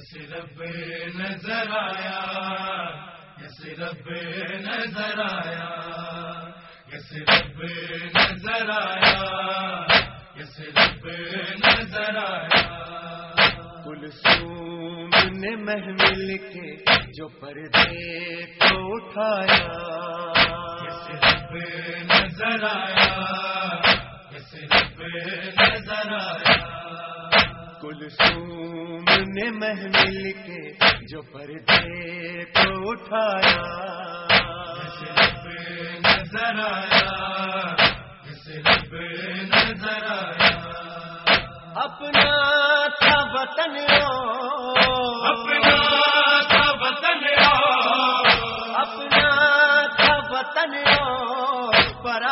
صرف نظر آیا صرف نظر آیا صرف نظر آیا صرف نظر آیا۔ کلسوم نے محمل کے جو پردے کو اٹھایا صرف نظر آیا صرف نظر آیا۔ کلسوم نے محمل کے جو پردے کو اٹھایا۔ نظر آیا نظر آیا۔ اپنا تھا وطن اپنا تھا وطن اپنا تھا وطن پر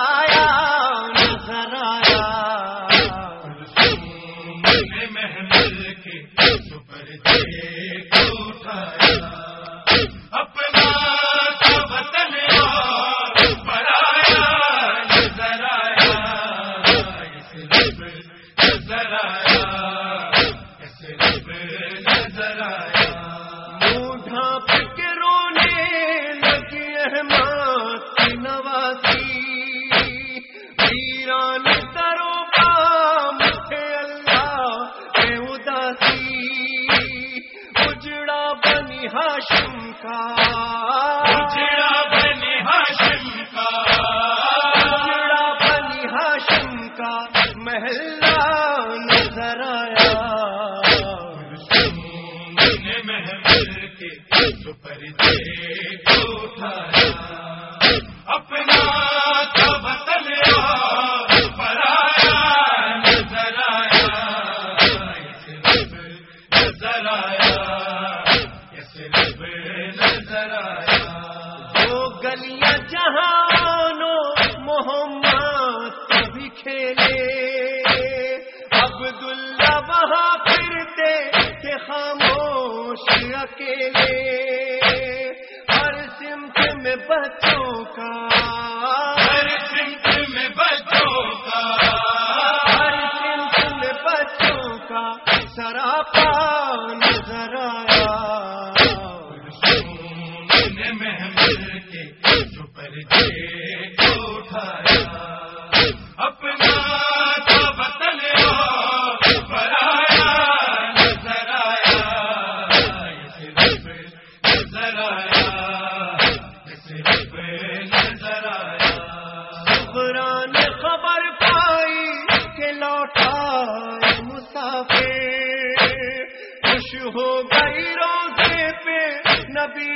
نظر آیا صرف نظر آیا رونے احمد کی ویران کا اللہ کے اداسی اجڑا بنی ہاشم کا محمل کے سپر دے اٹھایا اپنا تھا وطن پرایا نظر آیا؟ نظر آیا نظر آیا، وہ لیے ہر سمت میں بچوں کا ہو گئی روزے پہ نبی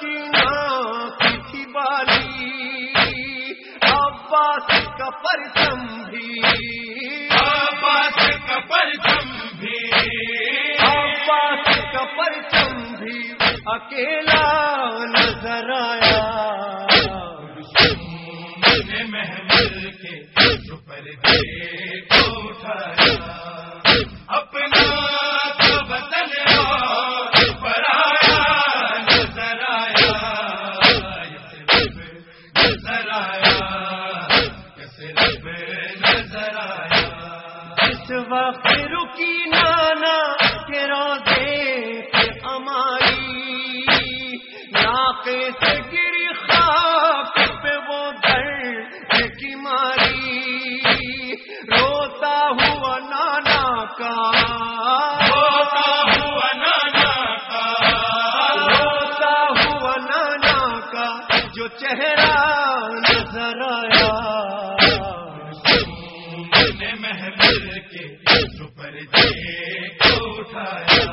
کی تھی بالی عباس کا پرچم بھی۔ آباس کا پرچم بھی۔ عباس کا پرچم بھی۔ اکیلا نظر آیا۔ محمل کے کو اپنا نظر آیا اس وقت رکی نانا کے روزے پہ امائی ناقے سے گری خاک پہ وہ در کی ماری۔ روتا ہوا نانا کا۔ ہوتا اٹھایا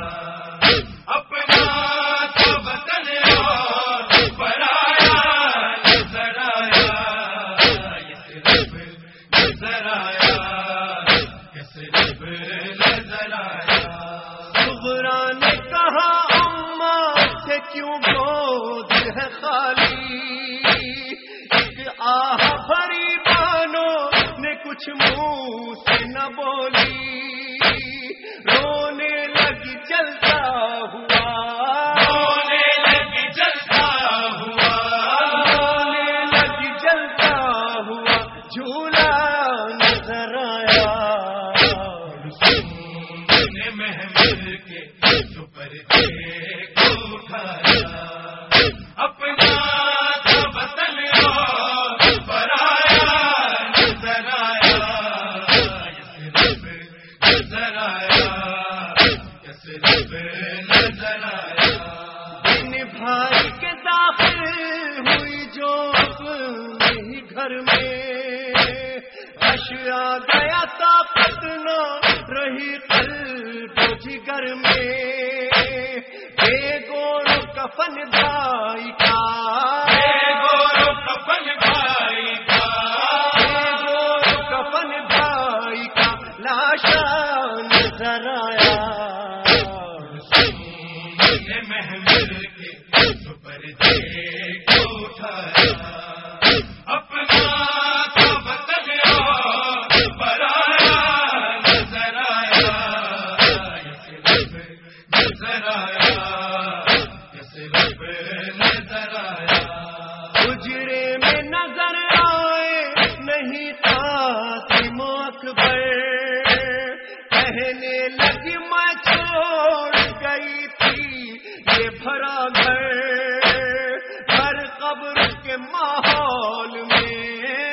اپنا نے بھری بانو نے کچھ منہ سے نہ بولی۔ گر میں بے گور کفن بھائی کا۔ بے گور کفن بھائی کا۔ بے گور کفن بھائی کا۔ لاشا نظر آیا کے سپر دے کو اٹھایا کے ماحول میں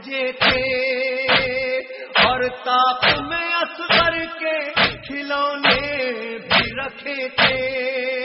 بجے تھے۔ اور تاپ میں اصغر کے کھلونے بھی رکھے تھے۔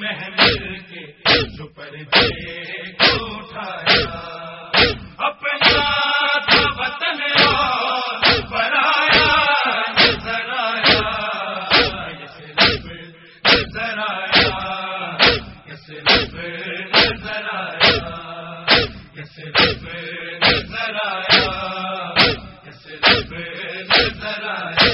محمل کے سپر اٹھایا۔ اپنا تھا وطن برایا ذرایا ذرایا ذرایا ذرایا ذرایا